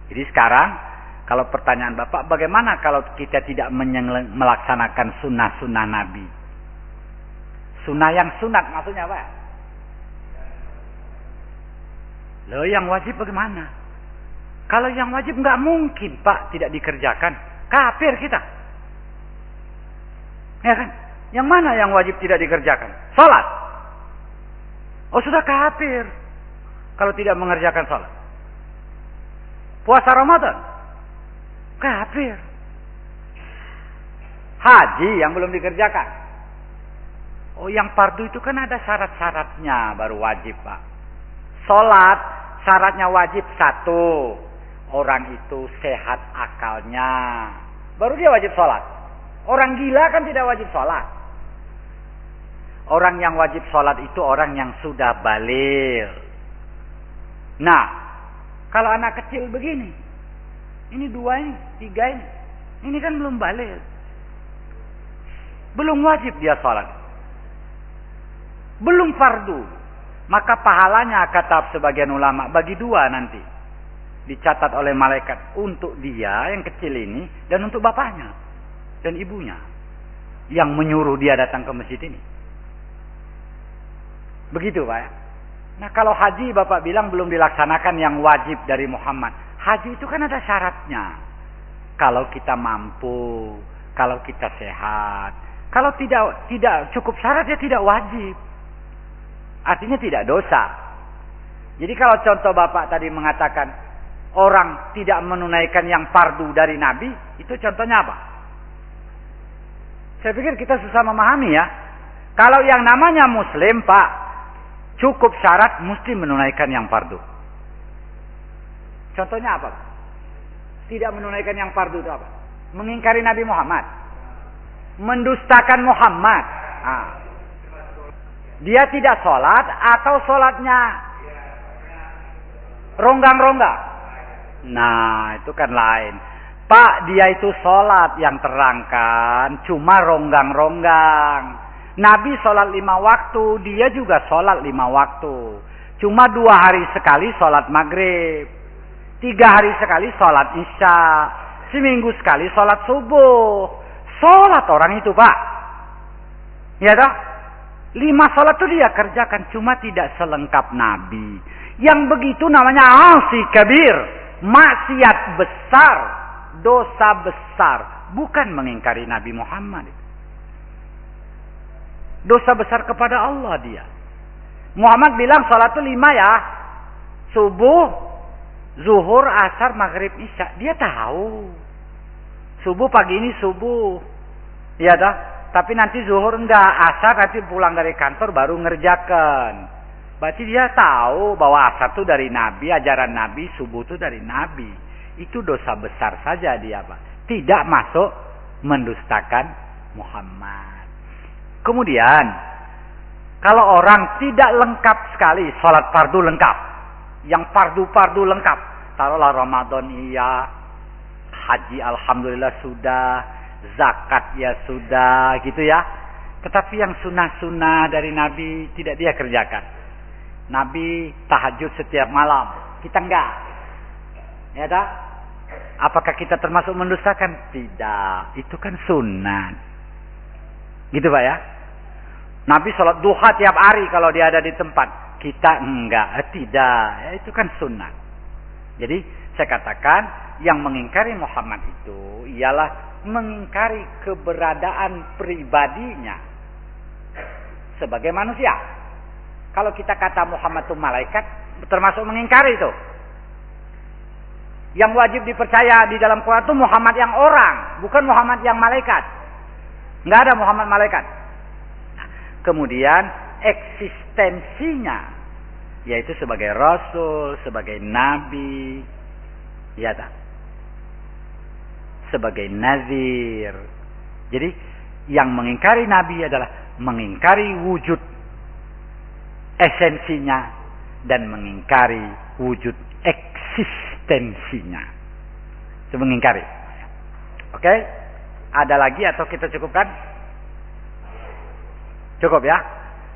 Jadi sekarang kalau pertanyaan Bapak, bagaimana kalau kita tidak melaksanakan sunnah-sunnah Nabi? Sunnah yang sunat maksudnya apa? Loh yang wajib bagaimana? Kalau yang wajib nggak mungkin Pak tidak dikerjakan. Kafir kita. Ya kan? Yang mana yang wajib tidak dikerjakan? Salat. Oh sudah kafir kalau tidak mengerjakan salat. Puasa Ramadan. Kafir. Haji yang belum dikerjakan. Oh yang fardu itu kan ada syarat-syaratnya baru wajib pak. Salat syaratnya wajib satu. Orang itu sehat akalnya. Baru dia wajib salat. Orang gila kan tidak wajib salat. Orang yang wajib sholat itu orang yang sudah balik. Nah, kalau anak kecil begini, ini dua ini, tiga ini, ini kan belum balik. Belum wajib dia sholat. Belum fardu. Maka pahalanya kata sebagian ulama bagi dua nanti. Dicatat oleh malaikat untuk dia yang kecil ini dan untuk bapaknya dan ibunya. Yang menyuruh dia datang ke masjid ini. Begitu Pak ya. Nah kalau haji Bapak bilang belum dilaksanakan yang wajib dari Muhammad. Haji itu kan ada syaratnya. Kalau kita mampu, kalau kita sehat. Kalau tidak tidak cukup syarat ya tidak wajib. Artinya tidak dosa. Jadi kalau contoh Bapak tadi mengatakan orang tidak menunaikan yang fardu dari Nabi, itu contohnya apa? Saya pikir kita susah memahami ya. Kalau yang namanya Muslim, Pak, Cukup syarat mesti menunaikan yang fardu. Contohnya apa? Tidak menunaikan yang fardu itu apa? Mengingkari Nabi Muhammad. Mendustakan Muhammad. Nah. Dia tidak sholat atau sholatnya ronggang-ronggang. Nah itu kan lain. Pak dia itu sholat yang terangkan cuma ronggang-ronggang. Nabi sholat lima waktu, dia juga sholat lima waktu. Cuma dua hari sekali sholat maghrib. Tiga hari sekali sholat isya. Seminggu sekali sholat subuh. Sholat orang itu pak. Ya toh? Lima sholat itu dia kerjakan. Cuma tidak selengkap Nabi. Yang begitu namanya asi kabir. Maksiat besar. Dosa besar. Bukan mengingkari Nabi Muhammad. Dosa besar kepada Allah dia. Muhammad bilang salat itu lima ya. Subuh, zuhur, asar, maghrib, isya. Dia tahu. Subuh pagi ini subuh. Iya dah. Tapi nanti zuhur enggak. Asar nanti pulang dari kantor baru ngerjakan. Berarti dia tahu bahwa asar itu dari Nabi, ajaran Nabi, subuh itu dari Nabi. Itu dosa besar saja dia Pak. Tidak masuk mendustakan Muhammad. Kemudian, kalau orang tidak lengkap sekali, sholat fardu lengkap. Yang fardu-fardu lengkap. Taruhlah Ramadan iya, haji alhamdulillah sudah, zakat ya sudah gitu ya. Tetapi yang sunnah-sunnah dari Nabi tidak dia kerjakan. Nabi tahajud setiap malam, kita enggak. Ya tak? Apakah kita termasuk mendustakan? Tidak, itu kan sunnah. Gitu Pak ya? Nabi sholat duha tiap hari kalau dia ada di tempat. Kita enggak, eh, tidak. Ya, itu kan sunnah. Jadi saya katakan yang mengingkari Muhammad itu ialah mengingkari keberadaan pribadinya sebagai manusia. Kalau kita kata Muhammad itu malaikat, termasuk mengingkari itu. Yang wajib dipercaya di dalam Quran itu Muhammad yang orang, bukan Muhammad yang malaikat. Nggak ada Muhammad malaikat. Kemudian eksistensinya, yaitu sebagai rasul, sebagai nabi, ya tak? Sebagai nazir. Jadi yang mengingkari nabi adalah mengingkari wujud esensinya dan mengingkari wujud eksistensinya. Itu mengingkari. Oke? Ada lagi atau kita cukupkan? Cukup ya?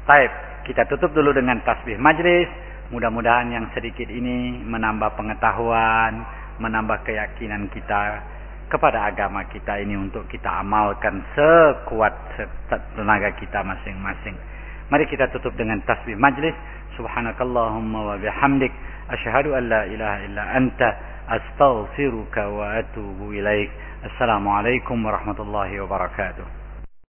Baik, kita tutup dulu dengan tasbih majlis. Mudah-mudahan yang sedikit ini menambah pengetahuan, menambah keyakinan kita kepada agama kita ini untuk kita amalkan sekuat tenaga kita masing-masing. Mari kita tutup dengan tasbih majlis. Subhanakallahumma wa bihamdik asyhadu an la ilaha illa anta astaghfiruka wa atubu ilaik. Assalamualaikum warahmatullahi wabarakatuh.